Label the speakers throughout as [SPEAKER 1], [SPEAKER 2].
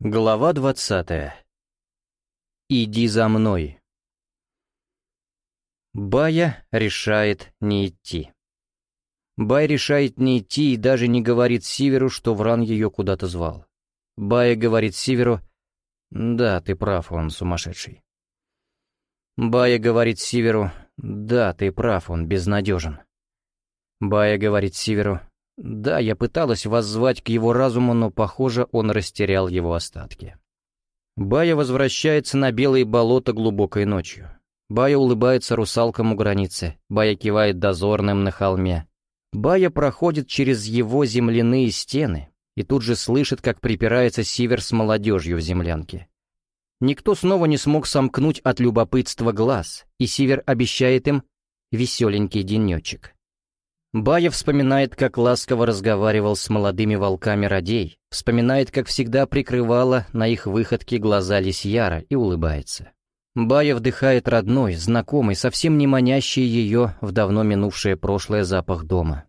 [SPEAKER 1] Глава двадцатая. «Иди за мной». Бая решает не идти. Бай решает не идти и даже не говорит Сиверу, что Вран ее куда-то звал. Бая говорит Сиверу, «Да, ты прав, он сумасшедший». Бая говорит Сиверу, «Да, ты прав, он безнадежен». Бая говорит Сиверу, да, я пыталась воззвать к его разуму, но, похоже, он растерял его остатки. Бая возвращается на белые болота глубокой ночью. Бая улыбается русалкам у границы, Бая кивает дозорным на холме. Бая проходит через его земляные стены и тут же слышит, как припирается Сивер с молодежью в землянке. Никто снова не смог сомкнуть от любопытства глаз, и Сивер обещает им веселенький денечек. Бая вспоминает, как ласково разговаривал с молодыми волками Радей, вспоминает, как всегда прикрывала на их выходке глаза Лисьяра и улыбается. Бая вдыхает родной, знакомый, совсем не манящий ее в давно минувшее прошлое запах дома.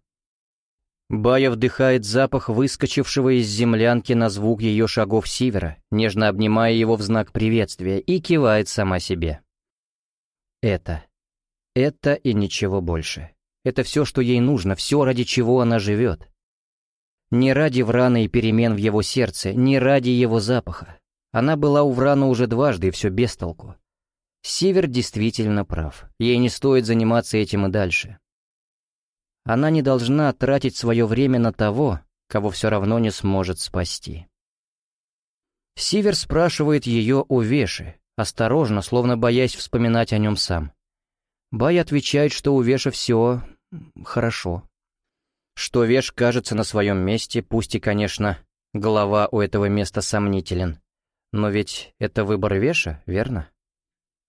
[SPEAKER 1] Бая вдыхает запах выскочившего из землянки на звук ее шагов севера, нежно обнимая его в знак приветствия, и кивает сама себе. Это. Это и ничего больше. Это все, что ей нужно, все, ради чего она живет. Не ради Врана и перемен в его сердце, не ради его запаха. Она была у Врана уже дважды, и все без толку. Сивер действительно прав. Ей не стоит заниматься этим и дальше. Она не должна тратить свое время на того, кого все равно не сможет спасти. Сивер спрашивает ее о Веше, осторожно, словно боясь вспоминать о нем сам. Бай отвечает, что у Веша все хорошо. Что Веш кажется на своем месте, пусть и, конечно, голова у этого места сомнителен. Но ведь это выбор Веша, верно?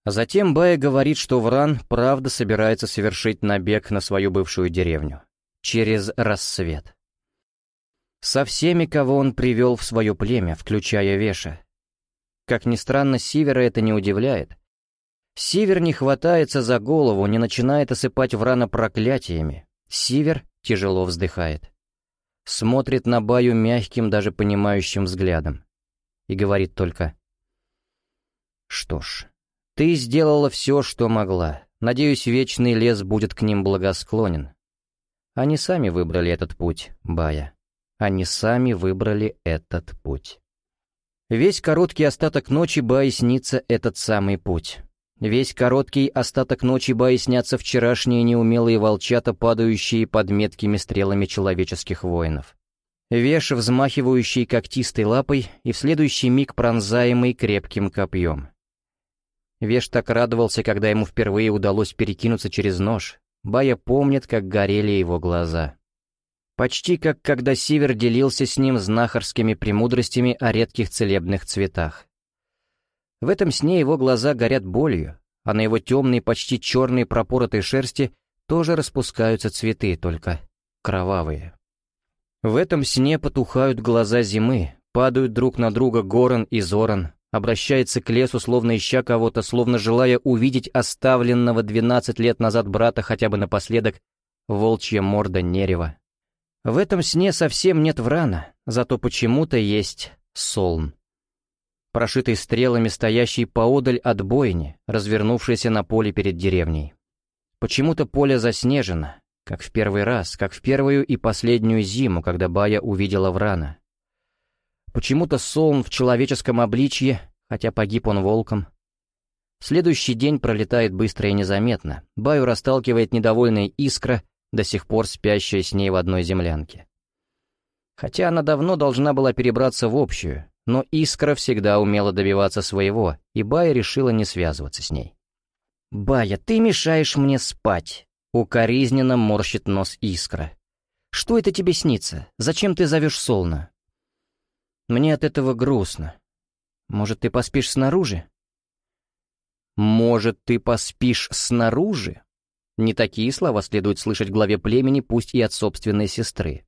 [SPEAKER 1] Затем Бая говорит, что Вран правда собирается совершить набег на свою бывшую деревню. Через рассвет. Со всеми, кого он привел в свое племя, включая Веша. Как ни странно, Сивера это не удивляет. Сивер не хватается за голову, не начинает осыпать Врана проклятиями. Сивер тяжело вздыхает. Смотрит на Баю мягким, даже понимающим взглядом. И говорит только «Что ж, ты сделала все, что могла. Надеюсь, вечный лес будет к ним благосклонен. Они сами выбрали этот путь, Бая. Они сами выбрали этот путь». Весь короткий остаток ночи Бае снится этот самый путь. Весь короткий остаток ночи Баи снятся вчерашние неумелые волчата, падающие под меткими стрелами человеческих воинов. Веш, взмахивающий когтистой лапой и в следующий миг пронзаемый крепким копьем. Веш так радовался, когда ему впервые удалось перекинуться через нож. Бая помнит, как горели его глаза. Почти как когда Сивер делился с ним знахарскими премудростями о редких целебных цветах. В этом сне его глаза горят болью, а на его темной, почти черной пропоротой шерсти тоже распускаются цветы, только кровавые. В этом сне потухают глаза зимы, падают друг на друга Горан и Зоран, обращается к лесу, словно ища кого-то, словно желая увидеть оставленного двенадцать лет назад брата хотя бы напоследок, волчья морда Нерева. В этом сне совсем нет врана, зато почему-то есть Солн прошитый стрелами, стоящий поодаль от бойни, развернувшийся на поле перед деревней. Почему-то поле заснежено, как в первый раз, как в первую и последнюю зиму, когда Бая увидела Врана. Почему-то Солн в человеческом обличье, хотя погиб он волком. Следующий день пролетает быстро и незаметно. Баю расталкивает недовольная искра, до сих пор спящая с ней в одной землянке. Хотя она давно должна была перебраться в общую, но Искра всегда умела добиваться своего, и Бая решила не связываться с ней. «Бая, ты мешаешь мне спать!» — укоризненно морщит нос Искра. «Что это тебе снится? Зачем ты зовешь Солна?» «Мне от этого грустно. Может, ты поспишь снаружи?» «Может, ты поспишь снаружи?» Не такие слова следует слышать в главе племени, пусть и от собственной сестры.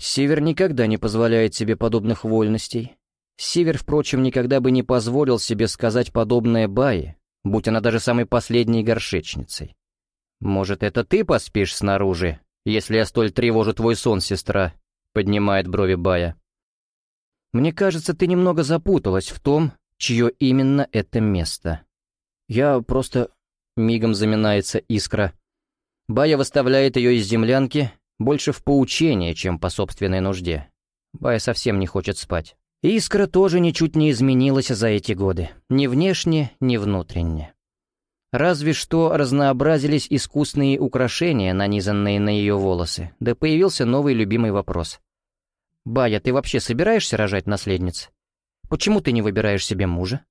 [SPEAKER 1] Север никогда не позволяет себе подобных вольностей. Север, впрочем, никогда бы не позволил себе сказать подобное Бае, будь она даже самой последней горшечницей. «Может, это ты поспишь снаружи, если я столь тревожу твой сон, сестра?» — поднимает брови Бая. Мне кажется, ты немного запуталась в том, чье именно это место. Я просто... Мигом заминается искра. Бая выставляет ее из землянки больше в поучение, чем по собственной нужде. Бая совсем не хочет спать. Искра тоже ничуть не изменилась за эти годы. Ни внешне, ни внутренне. Разве что разнообразились искусные украшения, нанизанные на ее волосы, да появился новый любимый вопрос. «Бая, ты вообще собираешься рожать наследниц? Почему ты не выбираешь себе мужа?»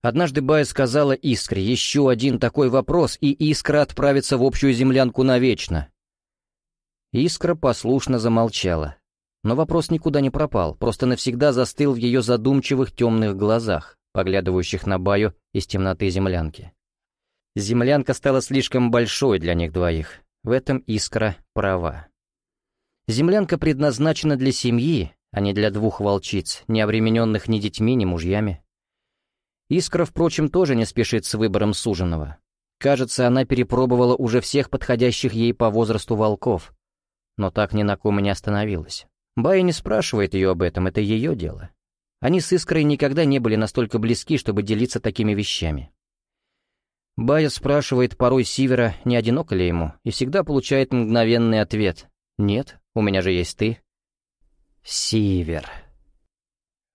[SPEAKER 1] Однажды Бая сказала Искре еще один такой вопрос, и Искра отправится в общую землянку навечно. Искра послушно замолчала. Но вопрос никуда не пропал, просто навсегда застыл в ее задумчивых темных глазах, поглядывающих на Баю из темноты землянки. Землянка стала слишком большой для них двоих. В этом Искра права. Землянка предназначена для семьи, а не для двух волчиц, не обремененных ни детьми, ни мужьями. Искра, впрочем, тоже не спешит с выбором суженого. Кажется, она перепробовала уже всех подходящих ей по возрасту волков, но так ни на ком и не остановилась. Бая не спрашивает ее об этом, это ее дело. Они с Искрой никогда не были настолько близки, чтобы делиться такими вещами. Бая спрашивает порой Сивера, не одиноко ли ему, и всегда получает мгновенный ответ. «Нет, у меня же есть ты». Сивер.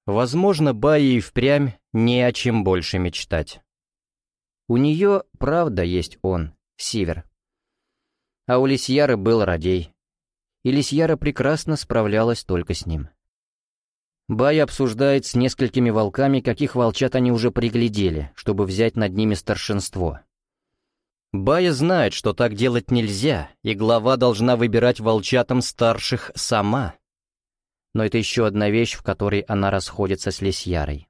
[SPEAKER 1] Возможно, Бае и впрямь не о чем больше мечтать. У нее, правда, есть он, Сивер. А у Лисьяры был Радей. И Лисьяра прекрасно справлялась только с ним. Бай обсуждает с несколькими волками, каких волчат они уже приглядели, чтобы взять над ними старшинство. Бая знает, что так делать нельзя, и глава должна выбирать волчатам старших сама. Но это еще одна вещь, в которой она расходится с Лисьярой.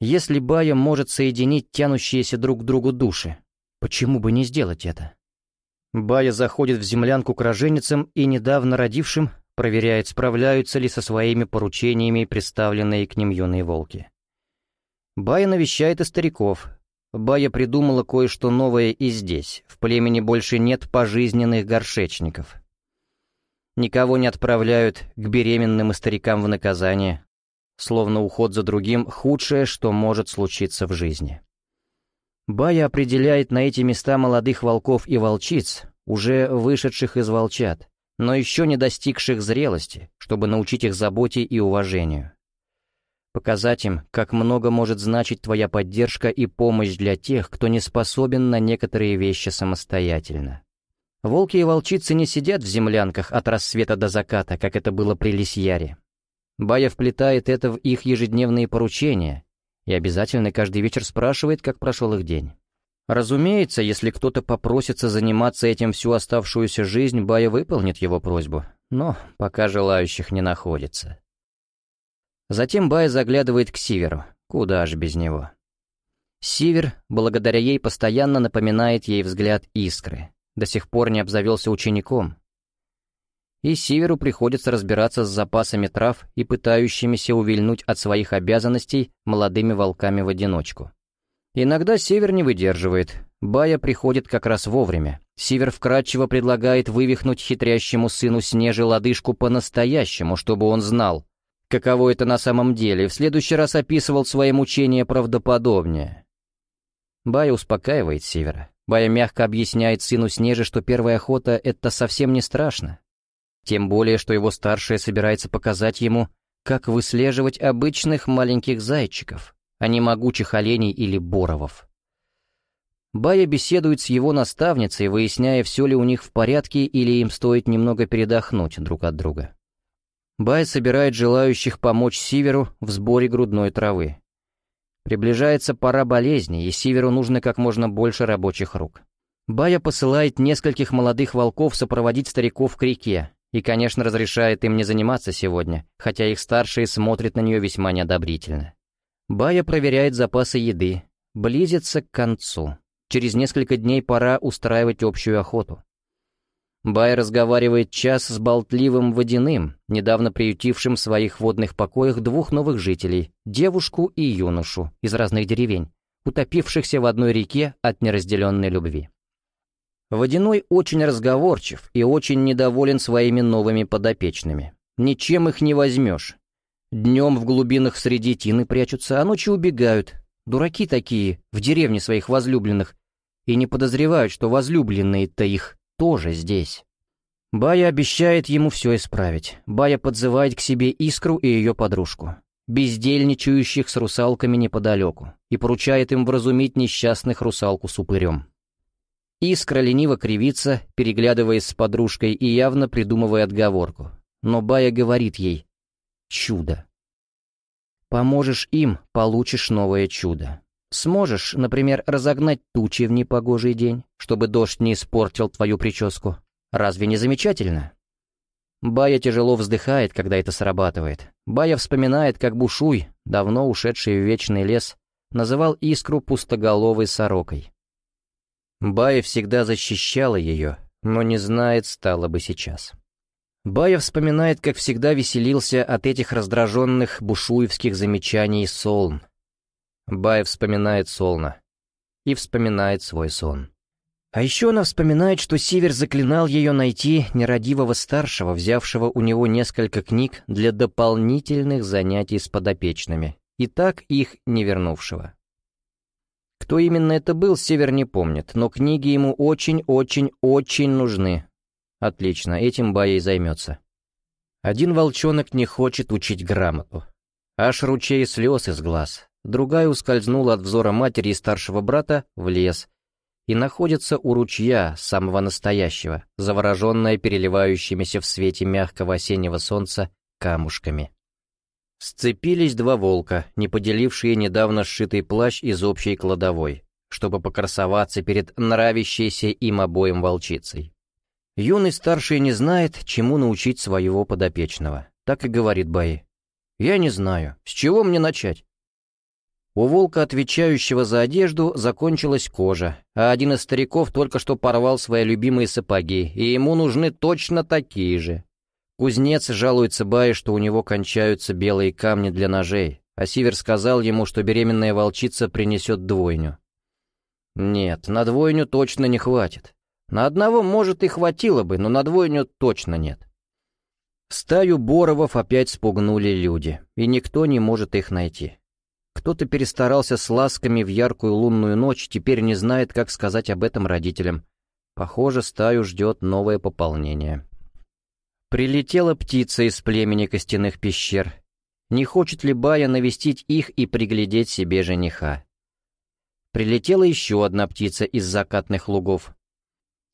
[SPEAKER 1] Если Бая может соединить тянущиеся друг к другу души, почему бы не сделать это? Бая заходит в землянку к роженицам и недавно родившим проверяет, справляются ли со своими поручениями представленные к ним юные волки. Бая навещает и стариков. Бая придумала кое-что новое и здесь. В племени больше нет пожизненных горшечников. Никого не отправляют к беременным и старикам в наказание, словно уход за другим — худшее, что может случиться в жизни. Бая определяет на эти места молодых волков и волчиц, уже вышедших из волчат, но еще не достигших зрелости, чтобы научить их заботе и уважению. Показать им, как много может значить твоя поддержка и помощь для тех, кто не способен на некоторые вещи самостоятельно. Волки и волчицы не сидят в землянках от рассвета до заката, как это было при Лисьяре. Бая вплетает это в их ежедневные поручения и обязательно каждый вечер спрашивает, как прошел их день. Разумеется, если кто-то попросится заниматься этим всю оставшуюся жизнь, Бая выполнит его просьбу, но пока желающих не находится. Затем Бая заглядывает к Сиверу, куда ж без него. Сивер, благодаря ей, постоянно напоминает ей взгляд искры, до сих пор не обзавелся учеником. И Сиверу приходится разбираться с запасами трав и пытающимися увильнуть от своих обязанностей молодыми волками в одиночку. Иногда Север не выдерживает. Бая приходит как раз вовремя. Север вкратчиво предлагает вывихнуть хитрящему сыну Снежи лодыжку по-настоящему, чтобы он знал, каково это на самом деле, и в следующий раз описывал свои мучения правдоподобнее. Бая успокаивает Севера. Бая мягко объясняет сыну Снежи, что первая охота — это совсем не страшно. Тем более, что его старшая собирается показать ему, как выслеживать обычных маленьких зайчиков а не могучих оленей или боровов. Бая беседует с его наставницей, выясняя, все ли у них в порядке или им стоит немного передохнуть друг от друга. Бая собирает желающих помочь Сиверу в сборе грудной травы. Приближается пора болезни, и Сиверу нужно как можно больше рабочих рук. Бая посылает нескольких молодых волков сопроводить стариков к реке, и, конечно, разрешает им не заниматься сегодня, хотя их старшие смотрят на нее весьма неодобрительно. Бая проверяет запасы еды. Близится к концу. Через несколько дней пора устраивать общую охоту. Бай разговаривает час с болтливым водяным, недавно приютившим в своих водных покоях двух новых жителей, девушку и юношу из разных деревень, утопившихся в одной реке от неразделенной любви. Водяной очень разговорчив и очень недоволен своими новыми подопечными. Ничем их не возьмешь, Днем в глубинах среди тины прячутся, а ночью убегают. Дураки такие, в деревне своих возлюбленных. И не подозревают, что возлюбленные-то их тоже здесь. Бая обещает ему все исправить. Бая подзывает к себе Искру и ее подружку, бездельничающих с русалками неподалеку, и поручает им вразумить несчастных русалку с упырем. Искра лениво кривится, переглядываясь с подружкой и явно придумывая отговорку. Но Бая говорит ей «Чудо». Поможешь им — получишь новое чудо. Сможешь, например, разогнать тучи в непогожий день, чтобы дождь не испортил твою прическу. Разве не замечательно? Бая тяжело вздыхает, когда это срабатывает. Бая вспоминает, как Бушуй, давно ушедший в вечный лес, называл искру пустоголовой сорокой. Бая всегда защищала ее, но не знает, стало бы сейчас. Бая вспоминает, как всегда веселился от этих раздраженных бушуевских замечаний Солн. Бая вспоминает Солна и вспоминает свой сон. А еще она вспоминает, что Сивер заклинал ее найти нерадивого старшего, взявшего у него несколько книг для дополнительных занятий с подопечными, и так их не вернувшего. Кто именно это был, Север не помнит, но книги ему очень-очень-очень нужны. Отлично, этим Бая займется. Один волчонок не хочет учить грамоту. Аж ручей слез из глаз. Другая ускользнула от взора матери и старшего брата в лес, и находится у ручья, самого настоящего, завороженная переливающимися в свете мягкого осеннего солнца камушками. Сцепились два волка, не поделившие недавно сшитый плащ из общей кладовой, чтобы покрасоваться перед нравящейся им обоим волчицей. Юный старший не знает, чему научить своего подопечного. Так и говорит Баи. «Я не знаю, с чего мне начать?» У волка, отвечающего за одежду, закончилась кожа, а один из стариков только что порвал свои любимые сапоги, и ему нужны точно такие же. Кузнец жалуется Бае, что у него кончаются белые камни для ножей, а Сивер сказал ему, что беременная волчица принесет двойню. Нет, на двойню точно не хватит. На одного, может, и хватило бы, но на двойню точно нет. Стаю боровов опять спугнули люди, и никто не может их найти. Кто-то перестарался с ласками в яркую лунную ночь, теперь не знает, как сказать об этом родителям. Похоже, стаю ждет новое пополнение. Прилетела птица из племени костяных пещер. Не хочет ли Бая навестить их и приглядеть себе жениха? Прилетела еще одна птица из закатных лугов.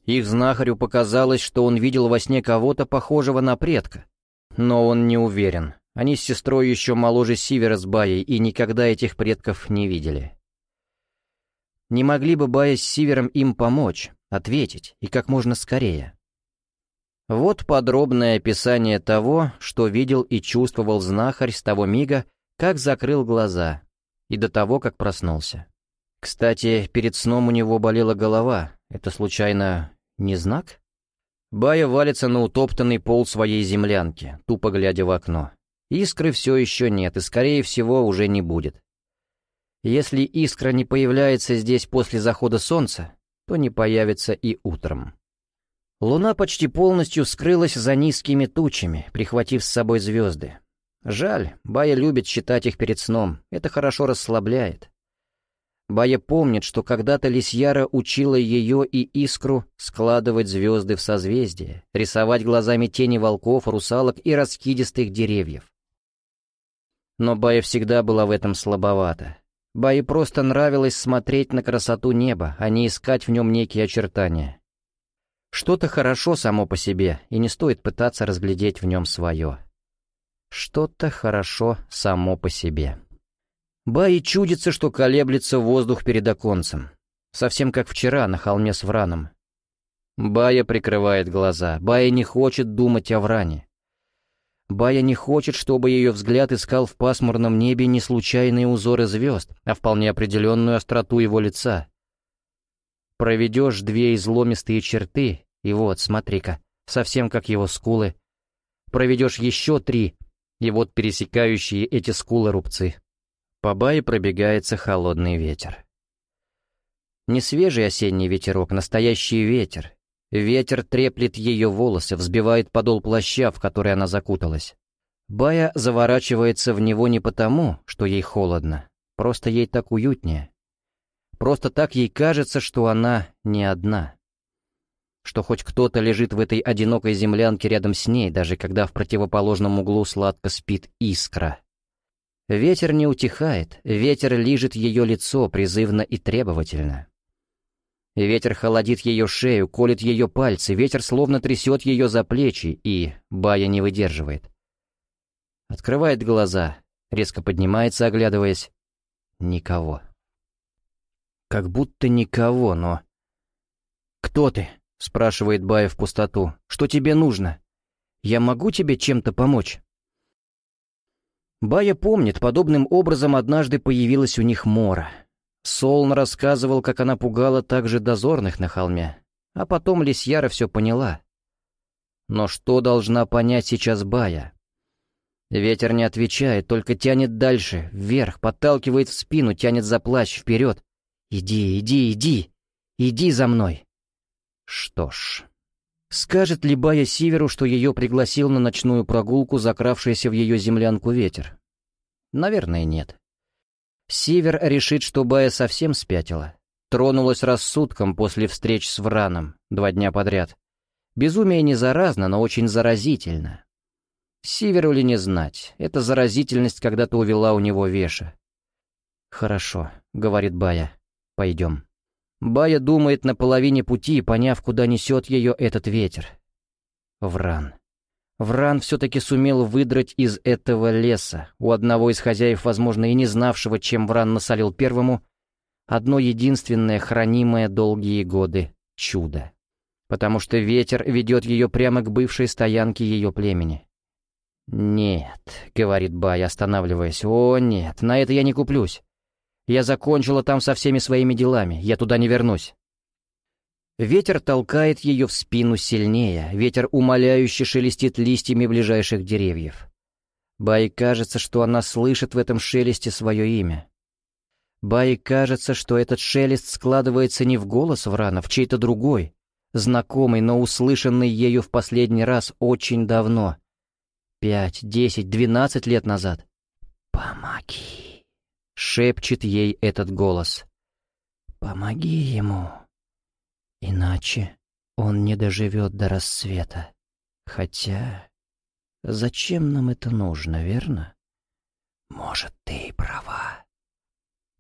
[SPEAKER 1] Их знахарю показалось, что он видел во сне кого-то похожего на предка. Но он не уверен. Они с сестрой еще моложе Сивера с Баей и никогда этих предков не видели. Не могли бы Бая с Сивером им помочь, ответить, и как можно скорее. Вот подробное описание того, что видел и чувствовал знахарь с того мига, как закрыл глаза, и до того, как проснулся. Кстати, перед сном у него болела голова. Это, случайно, не знак? Бая валится на утоптанный пол своей землянки, тупо глядя в окно. Искры все еще нет и, скорее всего, уже не будет. Если искра не появляется здесь после захода солнца, то не появится и утром. Луна почти полностью скрылась за низкими тучами, прихватив с собой звезды. Жаль, Бая любит считать их перед сном, это хорошо расслабляет. Бая помнит, что когда-то Лисьяра учила ее и Искру складывать звезды в созвездие, рисовать глазами тени волков, русалок и раскидистых деревьев. Но Бае всегда была в этом слабовата. Бае просто нравилось смотреть на красоту неба, а не искать в нем некие очертания. Что-то хорошо само по себе, и не стоит пытаться разглядеть в нем свое. Что-то хорошо само по себе. Бае чудится, что колеблется воздух перед оконцем. Совсем как вчера на холме с Враном. Бая прикрывает глаза. Бая не хочет думать о Вране. Бая не хочет, чтобы ее взгляд искал в пасмурном небе не случайные узоры звезд, а вполне определенную остроту его лица. Проведешь две изломистые черты, и вот, смотри-ка, совсем как его скулы. Проведешь еще три, и вот пересекающие эти скулы рубцы. По Бае пробегается холодный ветер. Не свежий осенний ветерок, настоящий ветер, Ветер треплет ее волосы, взбивает подол плаща, в который она закуталась. Бая заворачивается в него не потому, что ей холодно, просто ей так уютнее. Просто так ей кажется, что она не одна. Что хоть кто-то лежит в этой одинокой землянке рядом с ней, даже когда в противоположном углу сладко спит искра. Ветер не утихает, ветер лижет ее лицо призывно и требовательно. Ветер холодит ее шею, колет ее пальцы, ветер словно трясет ее за плечи, и Бая не выдерживает. Открывает глаза, резко поднимается, оглядываясь. Никого. Как будто никого, но... «Кто ты?» — спрашивает Бая в пустоту. «Что тебе нужно? Я могу тебе чем-то помочь?» Бая помнит, подобным образом однажды появилась у них Мора. Солн рассказывал, как она пугала также дозорных на холме, а потом Лисьяра все поняла. Но что должна понять сейчас Бая? Ветер не отвечает, только тянет дальше, вверх, подталкивает в спину, тянет за плащ, вперед. «Иди, иди, иди! Иди за мной!» Что ж... Скажет ли Бая Сиверу, что ее пригласил на ночную прогулку закравшийся в ее землянку ветер? Наверное, нет. Сивер решит, что Бая совсем спятила. Тронулась рассудком после встреч с Враном два дня подряд. Безумие не заразно, но очень заразительно. Сиверу ли не знать, эта заразительность когда-то увела у него Веша. «Хорошо», — говорит Бая, — «пойдем». Бая думает на половине пути, поняв, куда несет ее этот ветер. Вран. Вран все-таки сумел выдрать из этого леса, у одного из хозяев, возможно, и не знавшего, чем Вран насолил первому, одно единственное, хранимое долгие годы чудо. Потому что ветер ведет ее прямо к бывшей стоянке ее племени. «Нет», — говорит Бай, останавливаясь, — «о, нет, на это я не куплюсь. Я закончила там со всеми своими делами, я туда не вернусь. Ветер толкает ее в спину сильнее, ветер умоляюще шелестит листьями ближайших деревьев. Бай кажется, что она слышит в этом шелесте свое имя. Бай кажется, что этот шелест складывается не в голос Врана, в чей-то другой, знакомый, но услышанный ею в последний раз очень давно. Пять, десять, двенадцать лет назад. «Помоги!» Шепчет ей этот голос. «Помоги ему, иначе он не доживет до рассвета. Хотя, зачем нам это нужно, верно? Может, ты и права».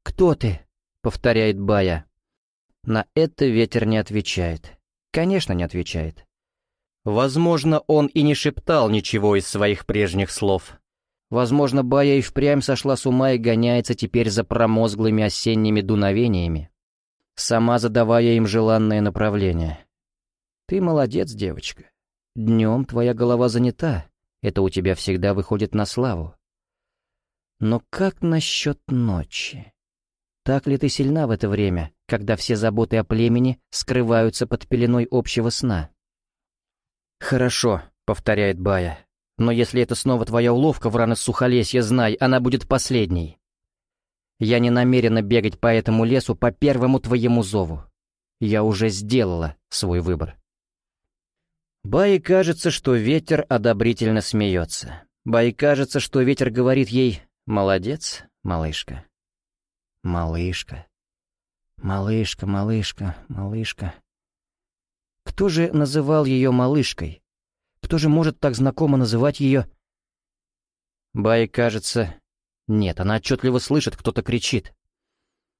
[SPEAKER 1] «Кто ты?» — повторяет Бая. На это ветер не отвечает. Конечно, не отвечает. Возможно, он и не шептал ничего из своих прежних слов. Возможно, Бая и впрямь сошла с ума и гоняется теперь за промозглыми осенними дуновениями, сама задавая им желанное направление. Ты молодец, девочка. Днем твоя голова занята, это у тебя всегда выходит на славу. Но как насчет ночи? Так ли ты сильна в это время, когда все заботы о племени скрываются под пеленой общего сна? «Хорошо», — повторяет Бая, но если это снова твоя уловка, Вран из Сухолесья, знай, она будет последней. Я не намерена бегать по этому лесу по первому твоему зову. Я уже сделала свой выбор. Бай кажется, что ветер одобрительно смеется. Бай кажется, что ветер говорит ей «Молодец, малышка». Малышка. Малышка, малышка, малышка. Кто же называл ее малышкой? Кто же может так знакомо называть ее? Бай, кажется... Нет, она отчетливо слышит, кто-то кричит.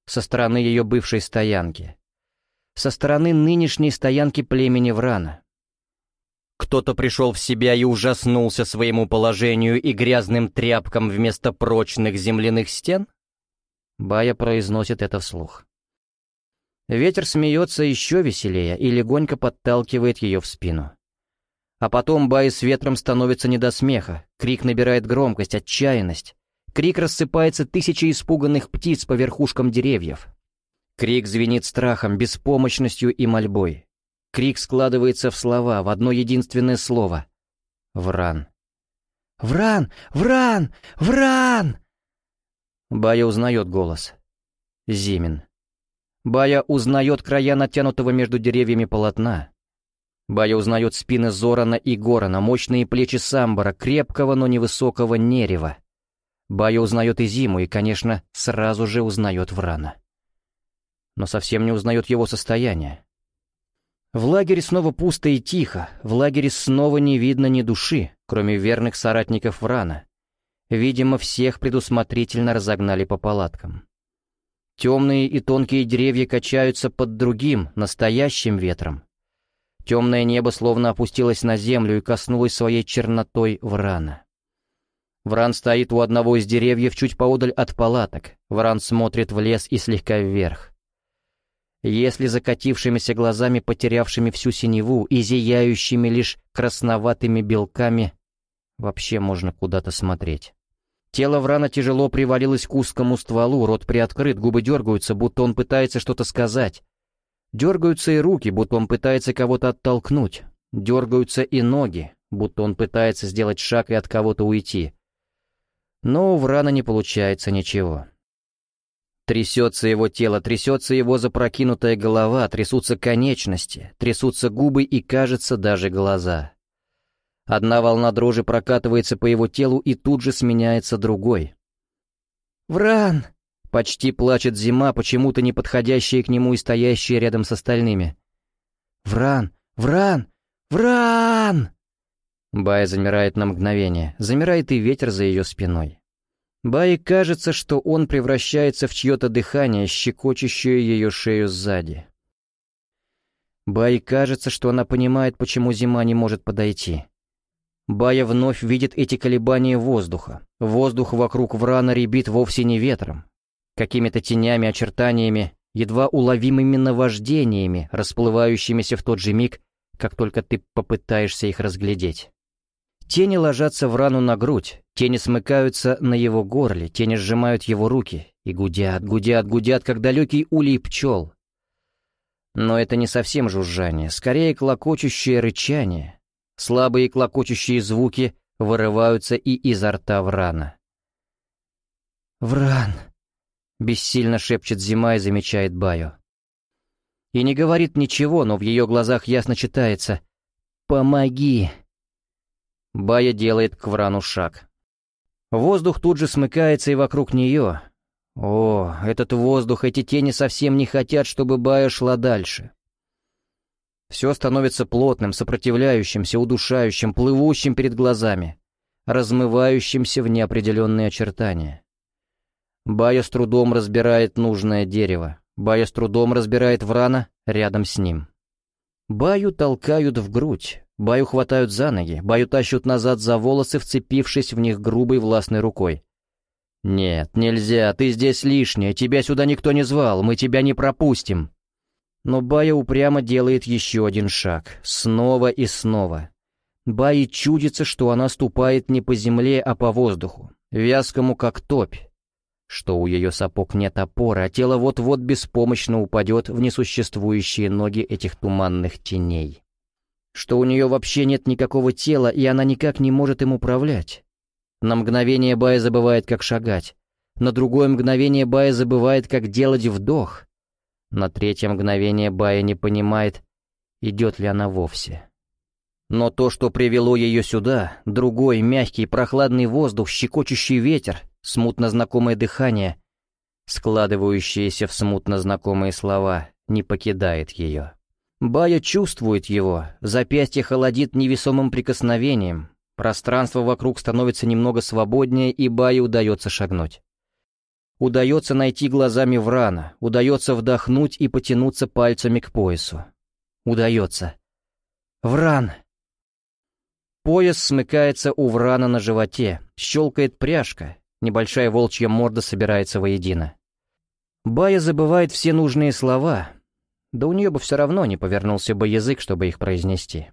[SPEAKER 1] Со стороны ее бывшей стоянки. Со стороны нынешней стоянки племени Врана. Кто-то пришел в себя и ужаснулся своему положению и грязным тряпкам вместо прочных земляных стен? Бая произносит это вслух. Ветер смеется еще веселее и легонько подталкивает ее в спину. А потом Бай с ветром становится не до смеха, крик набирает громкость, отчаянность. Крик рассыпается тысячи испуганных птиц по верхушкам деревьев. Крик звенит страхом, беспомощностью и мольбой. Крик складывается в слова, в одно единственное слово. Вран. «Вран! Вран! Вран!» Бая узнает голос. Зимин. Бая узнает края натянутого между деревьями полотна. Бая узнает спины Зорана и Горана, мощные плечи Самбара, крепкого, но невысокого Нерева. Бая узнает и Зиму, и, конечно, сразу же узнает Врана. Но совсем не узнает его состояние. В лагере снова пусто и тихо, в лагере снова не видно ни души, кроме верных соратников Врана. Видимо, всех предусмотрительно разогнали по палаткам. Темные и тонкие деревья качаются под другим, настоящим ветром. Темное небо словно опустилось на землю и коснулось своей чернотой Врана. Вран стоит у одного из деревьев чуть поодаль от палаток. Вран смотрит в лес и слегка вверх. Если закатившимися глазами, потерявшими всю синеву и зияющими лишь красноватыми белками, вообще можно куда-то смотреть. Тело Врана тяжело привалилось к узкому стволу, рот приоткрыт, губы дергаются, будто он пытается что-то сказать. Дергаются и руки, будто он пытается кого-то оттолкнуть. Дергаются и ноги, будто он пытается сделать шаг и от кого-то уйти. Но у Врана не получается ничего. Трясется его тело, трясется его запрокинутая голова, трясутся конечности, трясутся губы и, кажется, даже глаза. Одна волна дрожи прокатывается по его телу и тут же сменяется другой. «Вран!» Почти плачет зима, почему-то не подходящая к нему и стоящая рядом с остальными. «Вран! Вран! Вран!» Бая замирает на мгновение, замирает и ветер за ее спиной. Бае кажется, что он превращается в чье-то дыхание, щекочущее ее шею сзади. Бае кажется, что она понимает, почему зима не может подойти. Бая вновь видит эти колебания воздуха. Воздух вокруг Врана ребит вовсе не ветром, какими-то тенями, очертаниями, едва уловимыми наваждениями, расплывающимися в тот же миг, как только ты попытаешься их разглядеть. Тени ложатся в рану на грудь, тени смыкаются на его горле, тени сжимают его руки и гудят, гудят, гудят, как далекий улей пчел. Но это не совсем жужжание, скорее клокочущее рычание. Слабые клокочущие звуки вырываются и изо рта Врана. «Вран!» Бессильно шепчет зима и замечает Баю. И не говорит ничего, но в ее глазах ясно читается «Помоги!». Бая делает к Врану шаг. Воздух тут же смыкается и вокруг нее. О, этот воздух, эти тени совсем не хотят, чтобы Бая шла дальше. Все становится плотным, сопротивляющимся, удушающим, плывущим перед глазами, размывающимся в неопределенные очертания. Бая с трудом разбирает нужное дерево. Бая с трудом разбирает врана рядом с ним. Баю толкают в грудь, Баю хватают за ноги, Баю тащут назад за волосы, вцепившись в них грубой властной рукой. «Нет, нельзя, ты здесь лишняя, тебя сюда никто не звал, мы тебя не пропустим». Но Бая упрямо делает еще один шаг, снова и снова. Бае чудится, что она ступает не по земле, а по воздуху, вязкому как топь, что у ее сапог нет опоры, а тело вот-вот беспомощно упадет в несуществующие ноги этих туманных теней. Что у нее вообще нет никакого тела, и она никак не может им управлять. На мгновение Бая забывает, как шагать. На другое мгновение Бая забывает, как делать вдох. На третье мгновение Бая не понимает, идет ли она вовсе. Но то, что привело ее сюда, другой, мягкий, прохладный воздух, щекочущий ветер, смутно знакомое дыхание, складывающееся в смутно знакомые слова, не покидает ее. Бая чувствует его, запястье холодит невесомым прикосновением, пространство вокруг становится немного свободнее, и Бае удается шагнуть. Удается найти глазами Врана, удается вдохнуть и потянуться пальцами к поясу. Удается. «Вран!» Пояс смыкается у Врана на животе, щелкает пряжка, Небольшая волчья морда собирается воедино. Бая забывает все нужные слова, да у нее бы все равно не повернулся бы язык, чтобы их произнести.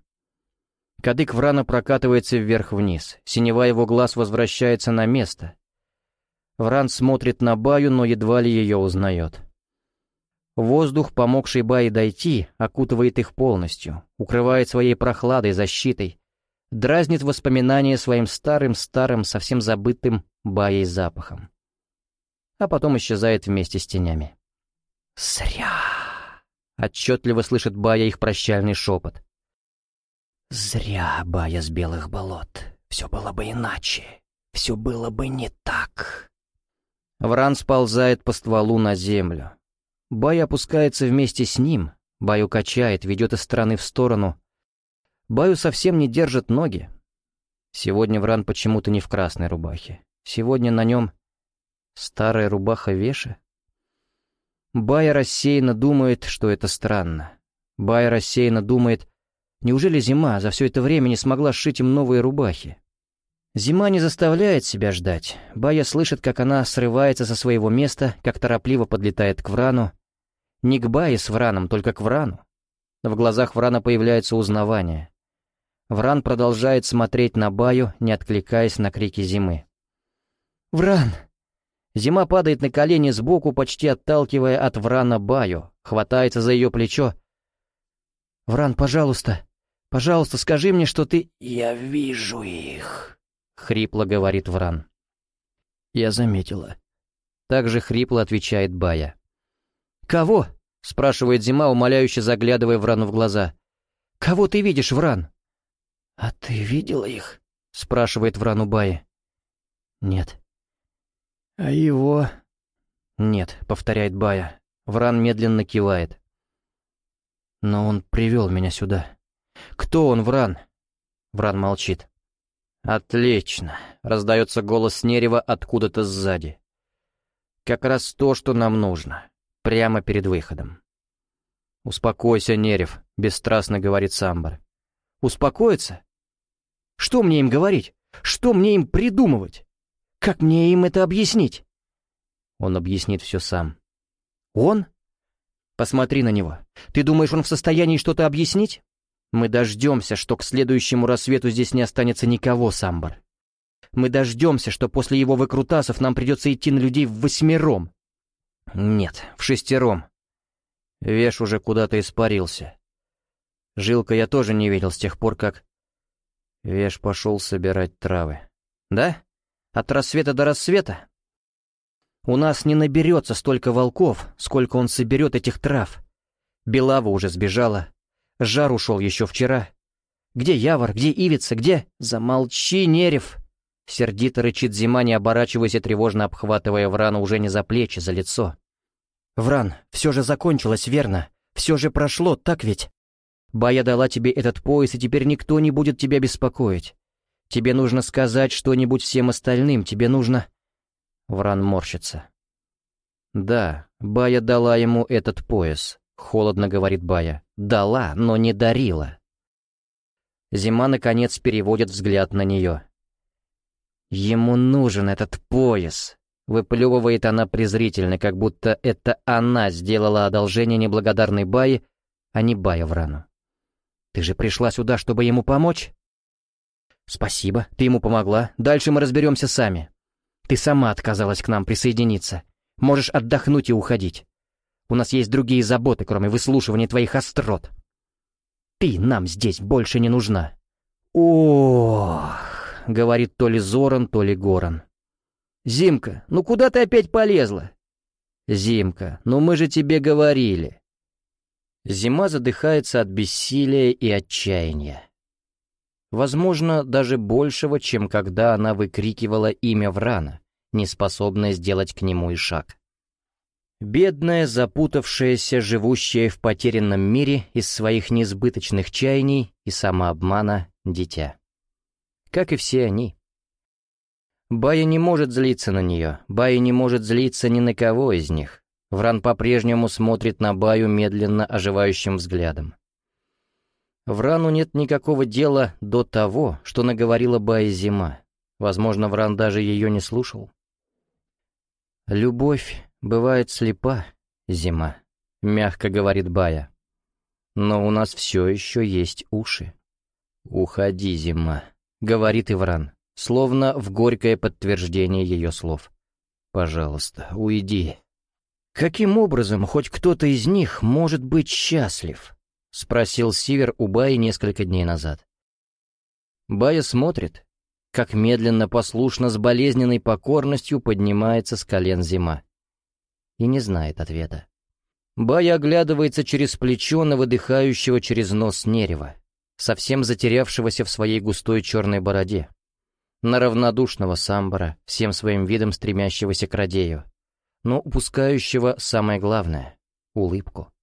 [SPEAKER 1] Кадык Врана прокатывается вверх-вниз, синева его глаз возвращается на место. Вран смотрит на Баю, но едва ли ее узнает. Воздух, помогший Бае дойти, окутывает их полностью, укрывает своей прохладой, защитой, дразнит воспоминания своим старым-старым, совсем забытым баей запахом. А потом исчезает вместе с тенями. «Зря!» — отчетливо слышит Бая их прощальный шепот. Зря Бая с белых болот. Все было бы иначе. Все было бы не так. Вран сползает по стволу на землю. Бай опускается вместе с ним. Баю качает, ведет из стороны в сторону. Баю совсем не держит ноги. Сегодня Вран почему-то не в красной рубахе. Сегодня на нем старая рубаха Веша. Бая рассеянно думает, что это странно. Бая рассеянно думает, неужели зима за все это время не смогла сшить им новые рубахи? Зима не заставляет себя ждать. Бая слышит, как она срывается со своего места, как торопливо подлетает к Врану. Не к Бае с Враном, только к Врану. В глазах Врана появляется узнавание. Вран продолжает смотреть на Баю, не откликаясь на крики зимы. «Вран!» Зима падает на колени сбоку, почти отталкивая от Врана Баю, хватается за ее плечо. «Вран, пожалуйста, пожалуйста, скажи мне, что ты...»
[SPEAKER 2] «Я вижу их», —
[SPEAKER 1] хрипло говорит Вран. «Я заметила». Так же хрипло отвечает Бая. «Кого?» — спрашивает Зима, умоляюще заглядывая Врану в глаза. «Кого ты видишь, Вран?»
[SPEAKER 2] «А ты видела их?»
[SPEAKER 1] — спрашивает Вран у Баи. «Нет».
[SPEAKER 2] «А его?»
[SPEAKER 1] «Нет», — повторяет Бая. Вран медленно кивает. «Но он привел меня сюда». «Кто он, Вран?» Вран молчит. «Отлично!» — раздается голос Нерева откуда-то сзади. «Как раз то, что нам нужно. Прямо перед выходом». «Успокойся, Нерев», — бесстрастно говорит Самбар. «Успокоиться? Что мне им говорить? Что мне им придумывать? Как мне им это объяснить?» Он объяснит все сам. «Он? Посмотри на него. Ты думаешь, он в состоянии что-то объяснить? Мы дождемся, что к следующему рассвету здесь не останется никого, Самбар. Мы дождемся, что после его выкрутасов нам придется идти на людей в восьмером. Нет, в шестером. Веш уже куда-то испарился. Жилка я тоже не видел с тех пор, как... Веш пошел собирать травы. Да? От рассвета до рассвета? У нас не наберется столько волков, сколько он соберет этих трав. Белава уже сбежала, Жар ушел еще вчера. Где Явор, где Ивица, где... Замолчи, Нерев! Сердито рычит зима, не оборачиваясь и тревожно обхватывая Врана уже не за плечи, за лицо. «Вран, все же закончилось, верно? Все же прошло, так ведь? Бая дала тебе этот пояс, и теперь никто не будет тебя беспокоить. Тебе нужно сказать что-нибудь всем остальным, тебе нужно...» Вран морщится. «Да, Бая дала ему этот пояс. — холодно говорит Бая. «Дала, но не дарила». Зима, наконец, переводит взгляд на нее. «Ему нужен этот пояс», — выплевывает она презрительно, как будто это она сделала одолжение неблагодарной Бае, а не Бая в рану. «Ты же пришла сюда, чтобы ему помочь?» «Спасибо, ты ему помогла. Дальше мы разберемся сами. Ты сама отказалась к нам присоединиться. Можешь отдохнуть и уходить. У нас есть другие заботы, кроме выслушивания твоих острот. Ты нам здесь больше не нужна. Ох, говорит то ли Зоран, то ли Горан. Зимка, ну куда ты опять полезла? Зимка, ну мы же тебе говорили. Зима задыхается от бессилия и отчаяния. Возможно, даже большего, чем когда она выкрикивала имя Врана, неспособная сделать к нему и шаг. Бедная, запутавшаяся, живущая в потерянном мире из своих несбыточных чаяний и самообмана дитя. Как и все они. Бая не может злиться на нее, Бая не может злиться ни на кого из них. Вран по-прежнему смотрит на Баю медленно оживающим взглядом. Врану нет никакого дела до того, что наговорила Бая зима. Возможно, Вран даже ее не слушал. Любовь Бывает слепа зима, мягко говорит Бая. Но у нас все еще есть уши. Уходи, зима, говорит Ивран, словно в горькое подтверждение ее слов. Пожалуйста, уйди. Каким образом хоть кто-то из них может быть счастлив? Спросил Сивер у Баи несколько дней назад. Бая смотрит, как медленно, послушно, с болезненной покорностью поднимается с колен зима и не знает ответа. Бая оглядывается через плечо на выдыхающего через нос Нерева. совсем затерявшегося в своей густой черной бороде, на равнодушного самбара, всем своим видом стремящегося к Радею, но упускающего самое главное — улыбку.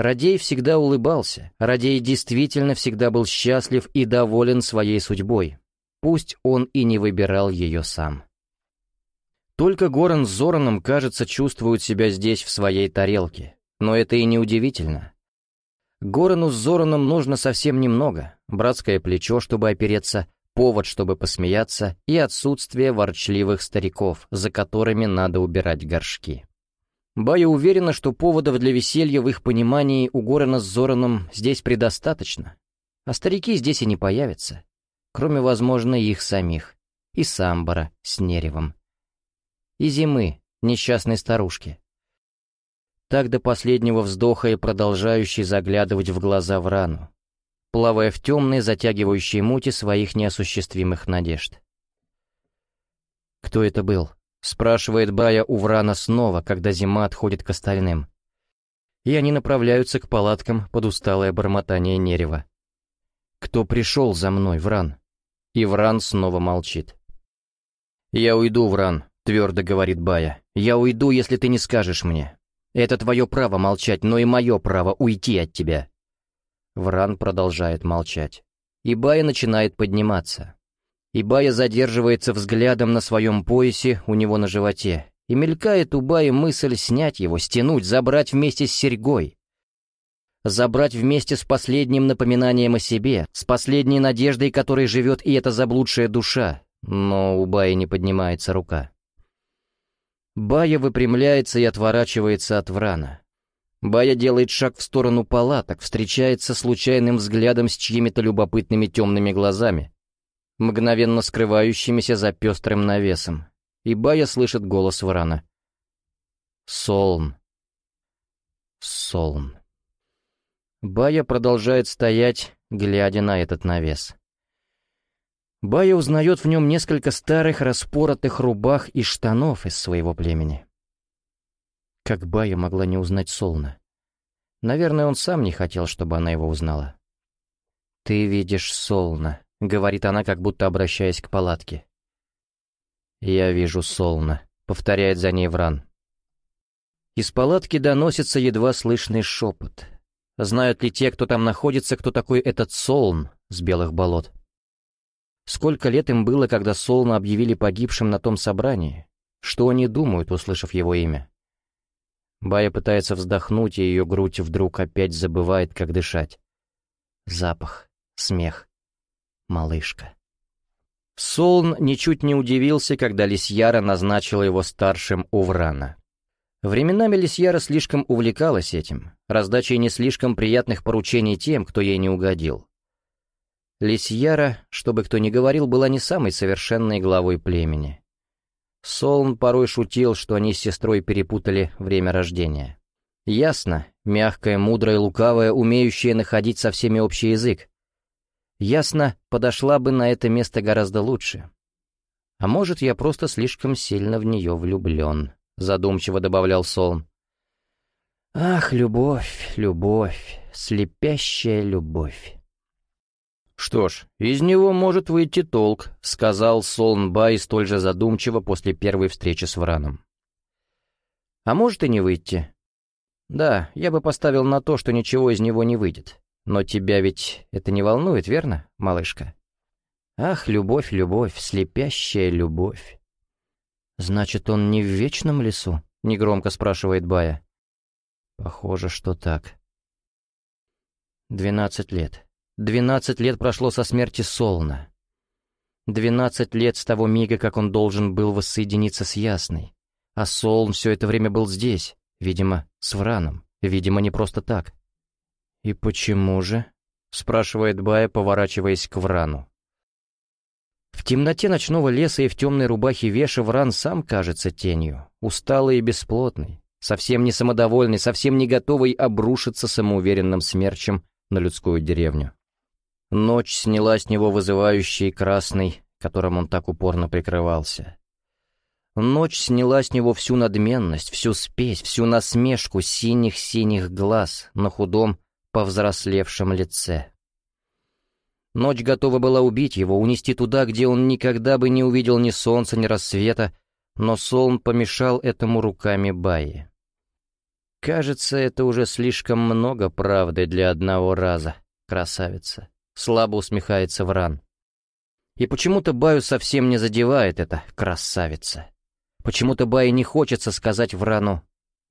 [SPEAKER 1] Радей всегда улыбался, Радей действительно всегда был счастлив и доволен своей судьбой, пусть он и не выбирал ее сам. Только Горан с Зораном, кажется, чувствуют себя здесь в своей тарелке, но это и не удивительно. Горану с Зораном нужно совсем немного, братское плечо, чтобы опереться, повод, чтобы посмеяться, и отсутствие ворчливых стариков, за которыми надо убирать горшки. Бая уверена, что поводов для веселья в их понимании у Горана с Зораном здесь предостаточно, а старики здесь и не появятся, кроме, возможно, их самих, и Самбара с Неревом, и Зимы, несчастной старушки. Так до последнего вздоха и продолжающий заглядывать в глаза в рану, плавая в темной, затягивающей мути своих неосуществимых надежд. «Кто это был?» — спрашивает Бая у Врана снова, когда зима отходит к остальным. И они направляются к палаткам под усталое бормотание Нерева. «Кто пришел за мной, Вран?» И Вран снова молчит. «Я уйду, Вран», — твердо говорит Бая. «Я уйду, если ты не скажешь мне. Это твое право молчать, но и мое право уйти от тебя». Вран продолжает молчать. И Бая начинает подниматься. Ибая задерживается взглядом на своем поясе у него на животе, и мелькает у Баи мысль снять его, стянуть, забрать вместе с серьгой. Забрать вместе с последним напоминанием о себе, с последней надеждой, которой живет и эта заблудшая душа, но у Баи не поднимается рука. Бая выпрямляется и отворачивается от Врана. Бая делает шаг в сторону палаток, встречается случайным взглядом с чьими-то любопытными темными глазами, мгновенно скрывающимися за пестрым навесом, и Бая слышит голос Врана. «Солн! Солн!» Бая продолжает стоять, глядя на этот навес. Бая узнает в нем несколько старых распоротых рубах и штанов из своего племени. Как Бая могла не узнать Солна? Наверное, он сам не хотел, чтобы она его узнала. «Ты видишь Солна», — говорит она, как будто обращаясь к палатке. «Я вижу Солна», — повторяет за ней Вран. Из палатки доносится едва слышный шепот. Знают ли те, кто там находится, кто такой этот Солн с белых болот? Сколько лет им было, когда Солна объявили погибшим на том собрании? Что они думают, услышав его имя? Бая пытается вздохнуть, и ее грудь вдруг опять забывает, как дышать. Запах, смех, малышка. Солн ничуть не удивился, когда Лисьяра назначила его старшим у Врана. Временами Лисьяра слишком увлекалась этим, раздачей не слишком приятных поручений тем, кто ей не угодил. Лисьяра, чтобы кто ни говорил, была не самой совершенной главой племени. Солн порой шутил, что они с сестрой перепутали время рождения. Ясно, мягкая, мудрая, лукавая, умеющая находить со всеми общий язык, Ясно, подошла бы на это место гораздо лучше. А может, я просто слишком сильно в нее влюблен, задумчиво добавлял Солм. Ах, любовь, любовь, слепящая любовь. «Что ж, из него может выйти толк», — сказал Солн Бай столь же задумчиво после первой встречи с Враном. «А может и не выйти. Да, я бы поставил на то, что ничего из него не выйдет. Но тебя ведь это не волнует, верно, малышка? Ах, любовь, любовь, слепящая любовь. Значит, он не в вечном лесу? Негромко спрашивает Бая. Похоже, что так. Двенадцать лет. Двенадцать лет прошло со смерти Солна. Двенадцать лет с того мига, как он должен был воссоединиться с Ясной. А Солн все это время был здесь, видимо, с Враном, видимо, не просто так. «И почему же?» — спрашивает Бая, поворачиваясь к Врану. В темноте ночного леса и в темной рубахе Веша Вран сам кажется тенью, усталый и бесплотный, совсем не самодовольный, совсем не готовый обрушиться самоуверенным смерчем на людскую деревню. Ночь сняла с него вызывающий красный, которым он так упорно прикрывался. Ночь сняла с него всю надменность, всю спесь, всю насмешку синих-синих глаз на худом, повзрослевшем лице. Ночь готова была убить его, унести туда, где он никогда бы не увидел ни солнца, ни рассвета, но Солн помешал этому руками Баи. «Кажется, это уже слишком много правды для одного раза, красавица», — слабо усмехается Вран. И почему-то Баю совсем не задевает это, красавица. Почему-то Бае не хочется сказать Врану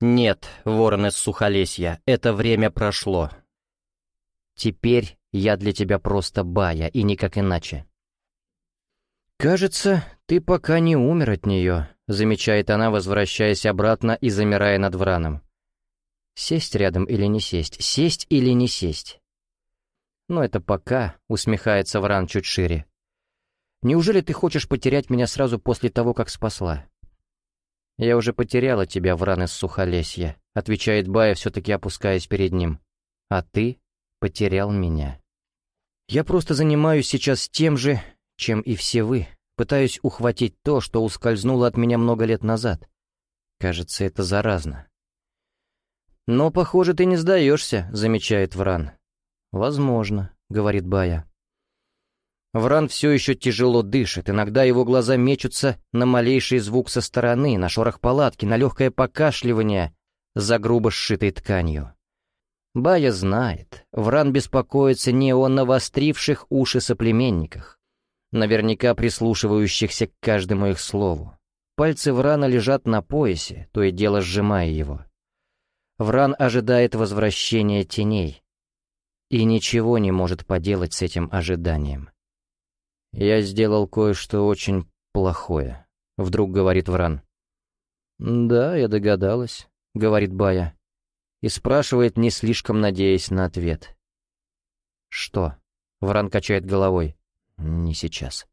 [SPEAKER 1] «Нет, ворон из Сухолесья, это время прошло. Теперь я для тебя просто Бая, и никак иначе». «Кажется, ты пока не умер от нее», — замечает она, возвращаясь обратно и замирая над Враном. «Сесть рядом или не сесть? Сесть или не сесть?» «Но это пока», — усмехается Вран чуть шире. «Неужели ты хочешь потерять меня сразу после того, как спасла?» «Я уже потеряла тебя, Вран из Сухолесья», — отвечает Бая, все-таки опускаясь перед ним. «А ты потерял меня». «Я просто занимаюсь сейчас тем же, чем и все вы, пытаюсь ухватить то, что ускользнуло от меня много лет назад. Кажется, это заразно». «Но, похоже, ты не сдаешься», — замечает Вран. «Возможно», — говорит Бая. Вран все еще тяжело дышит, иногда его глаза мечутся на малейший звук со стороны, на шорох палатки, на легкое покашливание за грубо сшитой тканью. Бая знает, Вран беспокоится не о навостривших уши соплеменниках, наверняка прислушивающихся к каждому их слову. Пальцы Врана лежат на поясе, то и дело сжимая его. Вран ожидает возвращения теней и ничего не может поделать с этим ожиданием. «Я сделал кое-что очень плохое», — вдруг говорит Вран. «Да, я догадалась», — говорит Бая, и спрашивает, не слишком надеясь на ответ. «Что?» — Вран качает головой. «Не сейчас».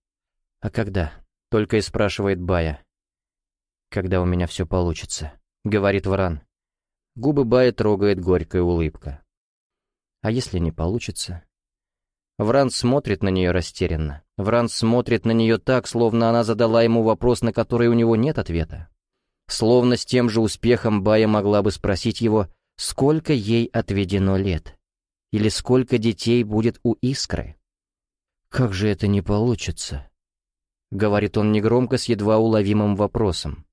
[SPEAKER 1] «А когда?» — только и спрашивает Бая. «Когда у меня все получится», — говорит Вран. Губы Бая трогает горькая улыбка. «А если не получится?» Вран смотрит на нее растерянно. Вран смотрит на нее так, словно она задала ему вопрос, на который у него нет ответа. Словно с тем же успехом Бая могла бы спросить его, сколько ей отведено лет. Или сколько детей будет у Искры. «Как же это не получится?» — говорит он негромко с едва уловимым вопросом.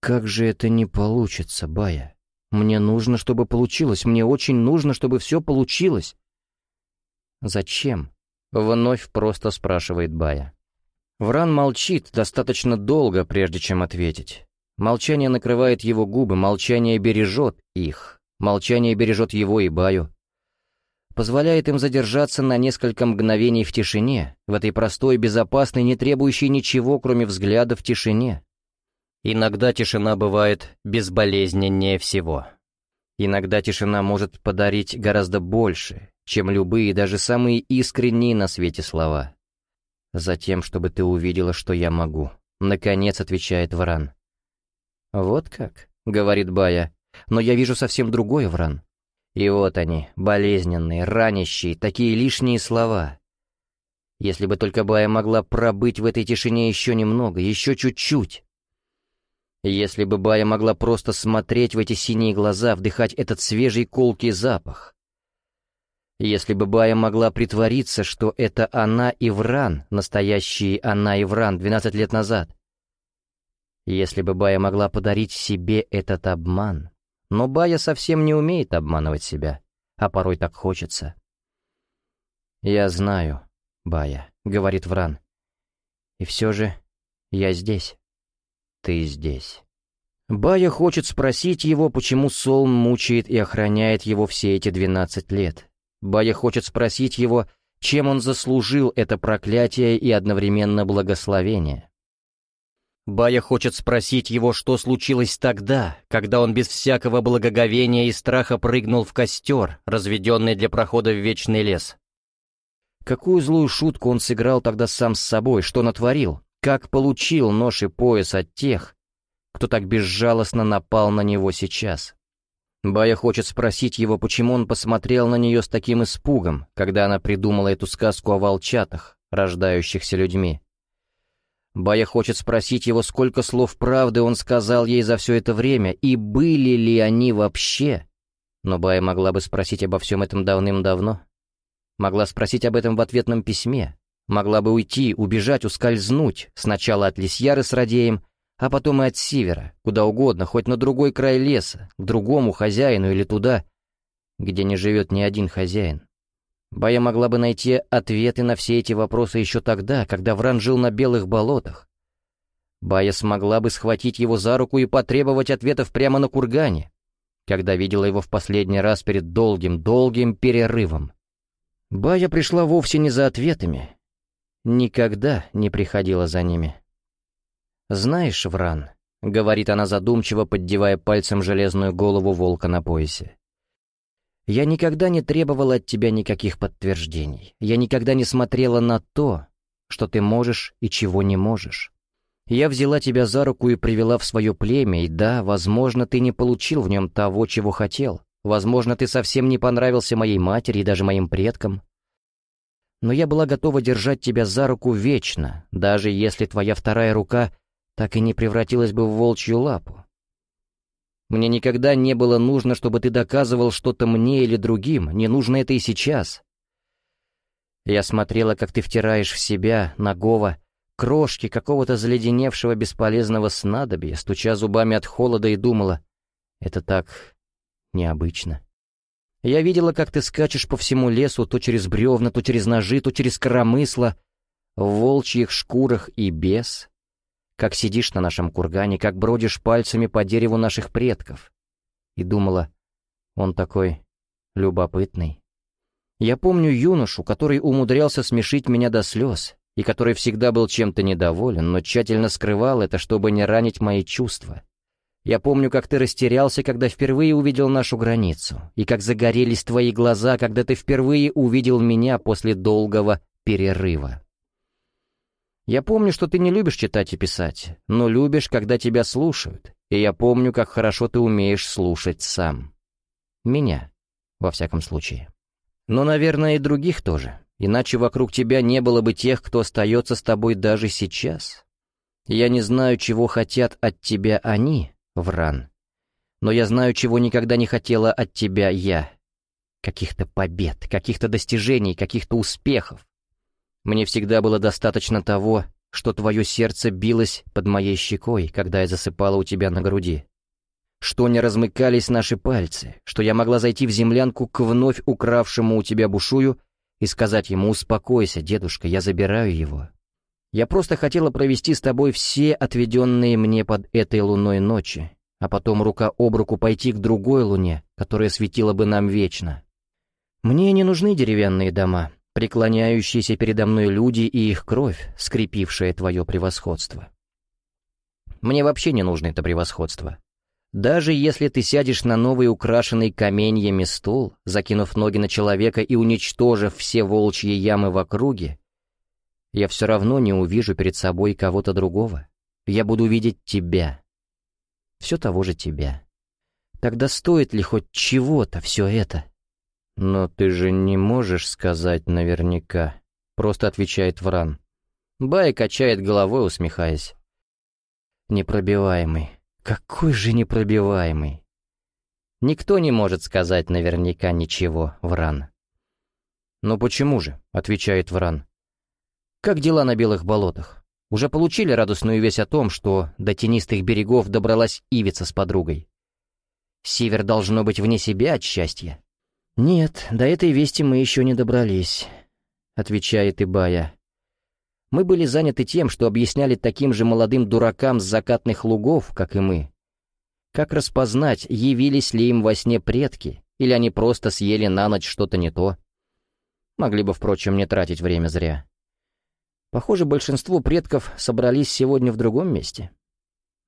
[SPEAKER 1] «Как же это не получится, Бая? Мне нужно, чтобы получилось, мне очень нужно, чтобы все получилось». «Зачем?» — вновь просто спрашивает Бая. Вран молчит достаточно долго, прежде чем ответить. Молчание накрывает его губы, молчание бережет их, молчание бережет его и Баю. Позволяет им задержаться на несколько мгновений в тишине, в этой простой, безопасной, не требующей ничего, кроме взгляда в тишине. Иногда тишина бывает безболезненнее всего. Иногда тишина может подарить гораздо больше, чем любые, даже самые искренние на свете слова. Затем, чтобы ты увидела, что я могу. Наконец, отвечает Вран. Вот как, говорит Бая, но я вижу совсем другое, Вран. И вот они, болезненные, ранящие, такие лишние слова. Если бы только Бая могла пробыть в этой тишине еще немного, еще чуть-чуть. Если бы Бая могла просто смотреть в эти синие глаза, вдыхать этот свежий колкий запах. Если бы Бая могла притвориться, что это она и Вран, настоящий она и Вран 12 лет назад. Если бы Бая могла подарить себе этот обман. Но Бая совсем не умеет обманывать себя, а порой так хочется. «Я знаю, Бая», — говорит Вран. «И все же я здесь» ты здесь. Бая хочет спросить его, почему Солн мучает и охраняет его все эти двенадцать лет. Бая хочет спросить его, чем он заслужил это проклятие и одновременно благословение. Бая хочет спросить его, что случилось тогда, когда он без всякого благоговения и страха прыгнул в костер, разведенный для прохода в вечный лес. Какую злую шутку он сыграл тогда сам с собой, что натворил? Как получил нож и пояс от тех, кто так безжалостно напал на него сейчас? Бая хочет спросить его, почему он посмотрел на нее с таким испугом, когда она придумала эту сказку о волчатах, рождающихся людьми. Бая хочет спросить его, сколько слов правды он сказал ей за все это время, и были ли они вообще. Но Бая могла бы спросить обо всем этом давным-давно. Могла спросить об этом в ответном письме. Могла бы уйти, убежать, ускользнуть. Сначала от Лисьяры с Радеем, а потом и от Сивера, куда угодно, хоть на другой край леса, к другому хозяину или туда, где не живет ни один хозяин. Бая могла бы найти ответы на все эти вопросы еще тогда, когда Вран жил на белых болотах. Бая смогла бы схватить его за руку и потребовать ответов прямо на кургане, когда видела его в последний раз перед долгим-долгим перерывом. Бая пришла вовсе не за ответами. Никогда не приходила за ними. «Знаешь, Вран», — говорит она задумчиво, поддевая пальцем железную голову волка на поясе, «я никогда не требовала от тебя никаких подтверждений. Я никогда не смотрела на то, что ты можешь и чего не можешь. Я взяла тебя за руку и привела в свое племя, и да, возможно, ты не получил в нем того, чего хотел. Возможно, ты совсем не понравился моей матери и даже моим предкам. Но я была готова держать тебя за руку вечно, даже если твоя вторая рука так и не превратилась бы в волчью лапу. Мне никогда не было нужно, чтобы ты доказывал что-то мне или другим, не нужно это и сейчас. Я смотрела, как ты втираешь в себя, нагого, крошки какого-то заледеневшего бесполезного снадобья, стуча зубами от холода и думала, это так необычно. Я видела, как ты скачешь по всему лесу, то через бревна, то через ножи, то через коромысла, в волчьих шкурах и без, как сидишь на нашем кургане, как бродишь пальцами по дереву наших предков. И думала, он такой любопытный. Я помню юношу, который умудрялся смешить меня до слез, и который всегда был чем-то недоволен, но тщательно скрывал это, чтобы не ранить мои чувства. Я помню, как ты растерялся, когда впервые увидел нашу границу, и как загорелись твои глаза, когда ты впервые увидел меня после долгого перерыва. Я помню, что ты не любишь читать и писать, но любишь, когда тебя слушают, и я помню, как хорошо ты умеешь слушать сам. Меня, во всяком случае. Но, наверное, и других тоже, иначе вокруг тебя не было бы тех, кто остается с тобой даже сейчас. Я не знаю, чего хотят от тебя они, Вран. Но я знаю, чего никогда не хотела от тебя я. Каких-то побед, каких-то достижений, каких-то успехов. Мне всегда было достаточно того, что твое сердце билось под моей щекой, когда я засыпала у тебя на груди. Что не размыкались наши пальцы, что я могла зайти в землянку к вновь укравшему у тебя бушую и сказать ему «Успокойся, дедушка, я забираю его». Я просто хотела провести с тобой все отведенные мне под этой луной ночи, а потом рука об руку пойти к другой луне, которая светила бы нам вечно. Мне не нужны деревянные дома, преклоняющиеся передо мной люди и их кровь, скрепившая твое превосходство. Мне вообще не нужно это превосходство. Даже если ты сядешь на новый украшенный каменьями стул, закинув ноги на человека и уничтожив все волчьи ямы в округе, я все равно не увижу перед собой кого-то другого. Я буду видеть тебя. Все того же тебя. Тогда стоит ли хоть чего-то все это? Но ты же не можешь сказать наверняка, просто отвечает Вран. Бай качает головой, усмехаясь. Непробиваемый. Какой же непробиваемый. Никто не может сказать наверняка ничего, Вран. «Но почему же?» — отвечает Вран. Как дела на Белых болотах? Уже получили радостную весть о том, что до тенистых берегов добралась Ивица с подругой? Север должно быть вне себя от счастья. «Нет, до этой вести мы еще не добрались», — отвечает Ибая. «Мы были заняты тем, что объясняли таким же молодым дуракам с закатных лугов, как и мы. Как распознать, явились ли им во сне предки, или они просто съели на ночь что-то не то? Могли бы, впрочем, не тратить время зря». Похоже, большинство предков собрались сегодня в другом месте.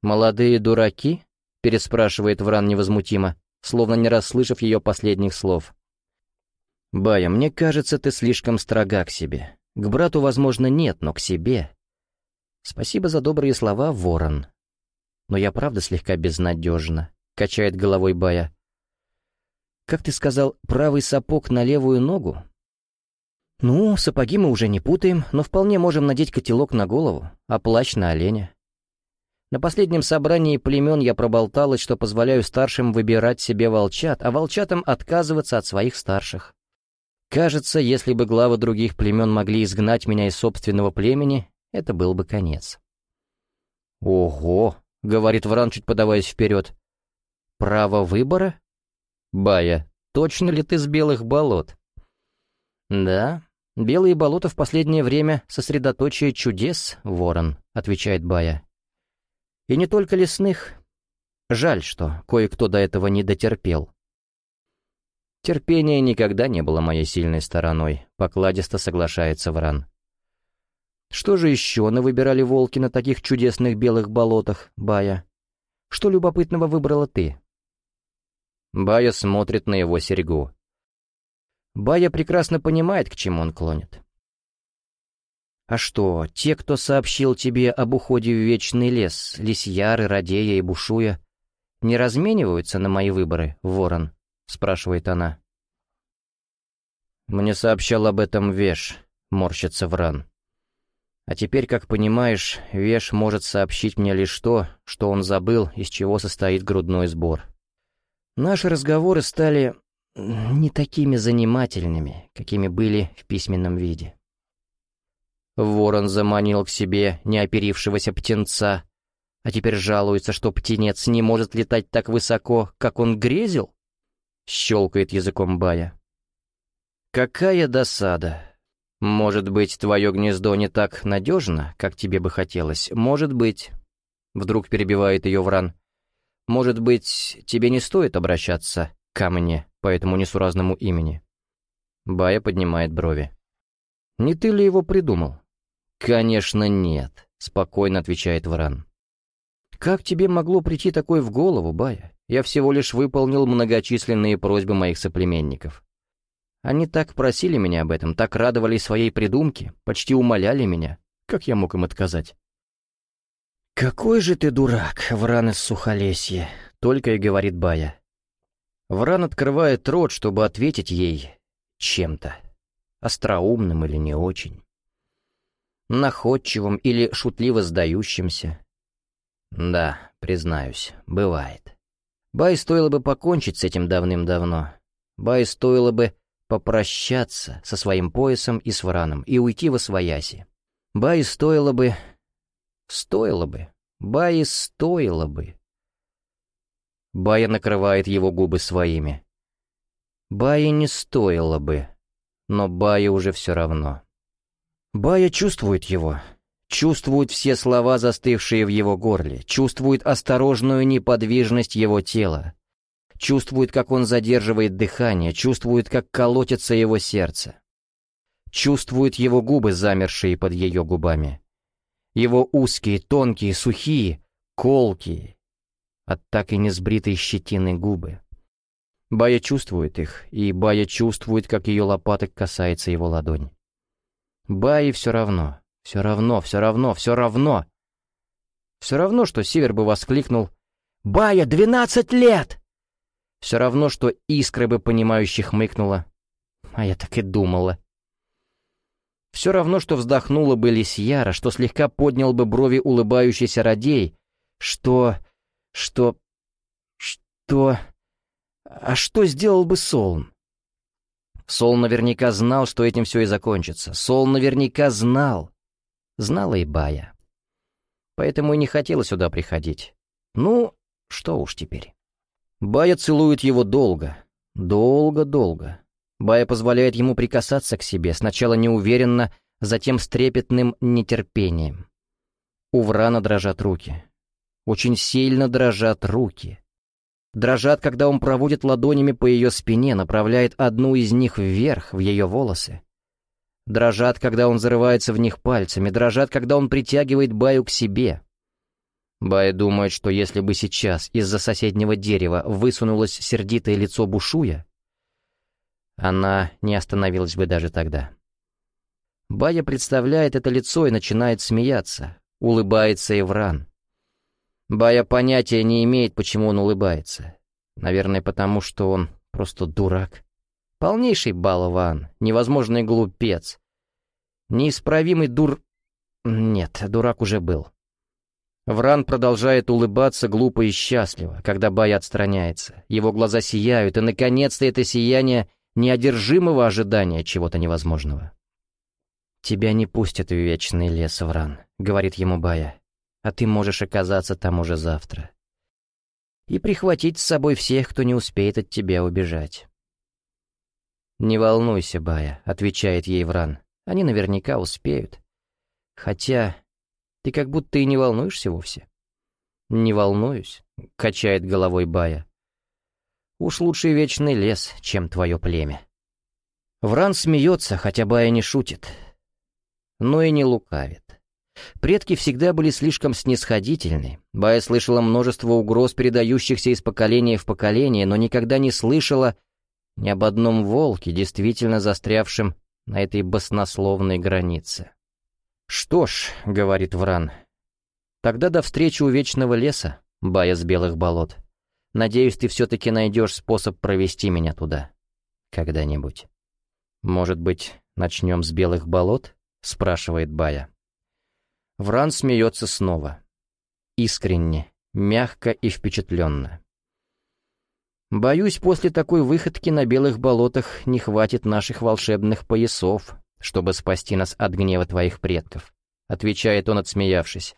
[SPEAKER 1] «Молодые дураки?» — переспрашивает Вран невозмутимо, словно не расслышав ее последних слов. «Бая, мне кажется, ты слишком строга к себе. К брату, возможно, нет, но к себе. Спасибо за добрые слова, Ворон. Но я правда слегка безнадежна», — качает головой Бая. «Как ты сказал, правый сапог на левую ногу? «Ну, сапоги мы уже не путаем, но вполне можем надеть котелок на голову, а плащ на оленя». На последнем собрании племен я проболталась, что позволяю старшим выбирать себе волчат, а волчатам отказываться от своих старших. Кажется, если бы главы других племен могли изгнать меня из собственного племени, это был бы конец. «Ого!» — говорит Вран, чуть подаваясь вперед. «Право выбора? Бая, точно ли ты с белых болот?» «Да, белые болота в последнее время сосредоточие чудес, Ворон», — отвечает Бая. «И не только лесных. Жаль, что кое-кто до этого не дотерпел. Терпение никогда не было моей сильной стороной, покладисто соглашается Вран. Что же еще навыбирали волки на таких чудесных белых болотах, Бая? Что любопытного выбрала ты? Бая смотрит на его серьгу. Бая прекрасно понимает, к чему он клонит. «А что, те, кто сообщил тебе об уходе в Вечный лес, Лисьяры, Радея и Бушуя, не размениваются на мои выборы, Ворон?» — спрашивает она. «Мне сообщал об этом Веш», — морщится Вран. «А теперь, как понимаешь, Веш может сообщить мне лишь то, что он забыл, из чего состоит грудной сбор. Наши разговоры стали не такими занимательными, какими были в письменном виде». Ворон заманил к себе неоперившегося птенца, а теперь жалуется, что птенец не может летать так высоко, как он грезил? Щелкает языком Бая. Какая досада. Может быть, твое гнездо не так надежно, как тебе бы хотелось? Может быть. Вдруг перебивает ее Вран. Может быть, тебе не стоит обращаться ко мне по этому несуразному имени? Бая поднимает брови. Не ты ли его придумал? Конечно, нет, спокойно отвечает Вран. Как тебе могло прийти такое в голову, Бая? Я всего лишь выполнил многочисленные просьбы моих соплеменников. Они так просили меня об этом, так радовались своей придумке, почти умоляли меня. Как я мог им отказать? «Какой же ты дурак, Вран из Сухолесья!» — только и говорит Бая. Вран открывает рот, чтобы ответить ей чем-то. Остроумным или не очень. Находчивым или шутливо сдающимся. Да, признаюсь, бывает. Бай стоило бы покончить с этим давным-давно. Бай стоило бы попрощаться со своим поясом и с Враном и уйти во свояси. Бай стоило бы... Стоило бы. Бай стоило бы. Бая накрывает его губы своими. Бая не стоило бы, но Бая уже все равно. Бая чувствует его, чувствует все слова, застывшие в его горле, чувствует осторожную неподвижность его тела, чувствует, как он задерживает дыхание, чувствует, как колотится его сердце, чувствует его губы, замершие под ее губами, его узкие, тонкие, сухие, колкие, от так и не сбритой щетины губы. Бая чувствует их, и Бая чувствует, как ее лопаток касается его ладонь. Бае все равно — все равно, все равно, все равно. Все равно, что Север бы воскликнул «Бая, двенадцать лет!» Все равно, что искры бы понимающих мыкнула. А я так и думала. Все равно, что вздохнула бы Лисьяра, что слегка поднял бы брови улыбающийся Радей, что... что... что... А что сделал бы Солн? Сол наверняка знал, что этим все и закончится. Сол наверняка знал. Знала и Бая. Поэтому и не хотела сюда приходить. Ну, что уж теперь. Бая целует его долго. Долго-долго. Бая позволяет ему прикасаться к себе, сначала неуверенно, затем с трепетным нетерпением. У Врана дрожат руки. Очень сильно дрожат руки. Дрожат, когда он проводит ладонями по ее спине, направляет одну из них вверх, в ее волосы. Дрожат, когда он зарывается в них пальцами, дрожат, когда он притягивает Баю к себе. Бая думает, что если бы сейчас из-за соседнего дерева высунулось сердитое лицо Бушуя, она не остановилась бы даже тогда. Бая представляет это лицо и начинает смеяться, улыбается Эвран. Бая понятия не имеет, почему он улыбается. Наверное, потому что он просто дурак. Полнейший балован, невозможный глупец. Неисправимый дур... Нет, дурак уже был. Вран продолжает улыбаться глупо и счастливо, когда Бай отстраняется. Его глаза сияют, и, наконец-то, это сияние неодержимого ожидания чего-то невозможного. «Тебя не пустят в вечный лес, Вран», — говорит ему Бая, «а ты можешь оказаться там уже завтра. И прихватить с собой всех, кто не успеет от тебя убежать». «Не волнуйся, Бая», — отвечает ей Вран, «они наверняка успеют. Хотя ты как будто и не волнуешься вовсе». «Не волнуюсь», — качает головой Бая. «Уж лучше вечный лес, чем твое племя». Вран смеется, хотя Бая не шутит но и не лукавит. Предки всегда были слишком снисходительны. Бая слышала множество угроз, передающихся из поколения в поколение, но никогда не слышала ни об одном волке, действительно застрявшем на этой баснословной границе. «Что ж», — говорит Вран, — «тогда до встречи у Вечного леса, Бая с Белых болот. Надеюсь, ты все-таки найдешь способ провести меня туда. Когда-нибудь. Может быть, начнем с Белых болот?» — спрашивает Бая. Вран смеется снова. Искренне, мягко и впечатленно. «Боюсь, после такой выходки на белых болотах не хватит наших волшебных поясов, чтобы спасти нас от гнева твоих предков», — отвечает он, отсмеявшись.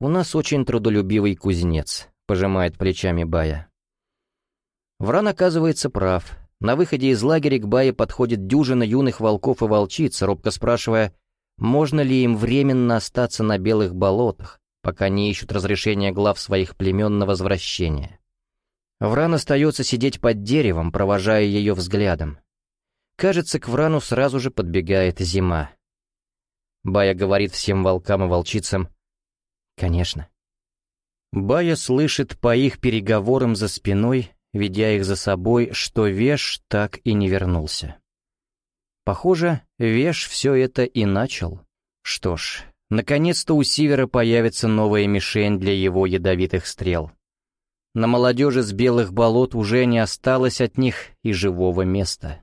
[SPEAKER 1] «У нас очень трудолюбивый кузнец», — пожимает плечами Бая. Вран оказывается прав. На выходе из лагеря к Бае подходит дюжина юных волков и волчиц, робко спрашивая, можно ли им временно остаться на белых болотах, пока не ищут разрешения глав своих племен на возвращение. Вран остается сидеть под деревом, провожая ее взглядом. Кажется, к Врану сразу же подбегает зима. Бая говорит всем волкам и волчицам «Конечно». Бая слышит по их переговорам за спиной ведя их за собой, что Веш так и не вернулся. Похоже, Веш все это и начал. Что ж, наконец-то у Сивера появится новая мишень для его ядовитых стрел. На молодежи с белых болот уже не осталось от них и живого места.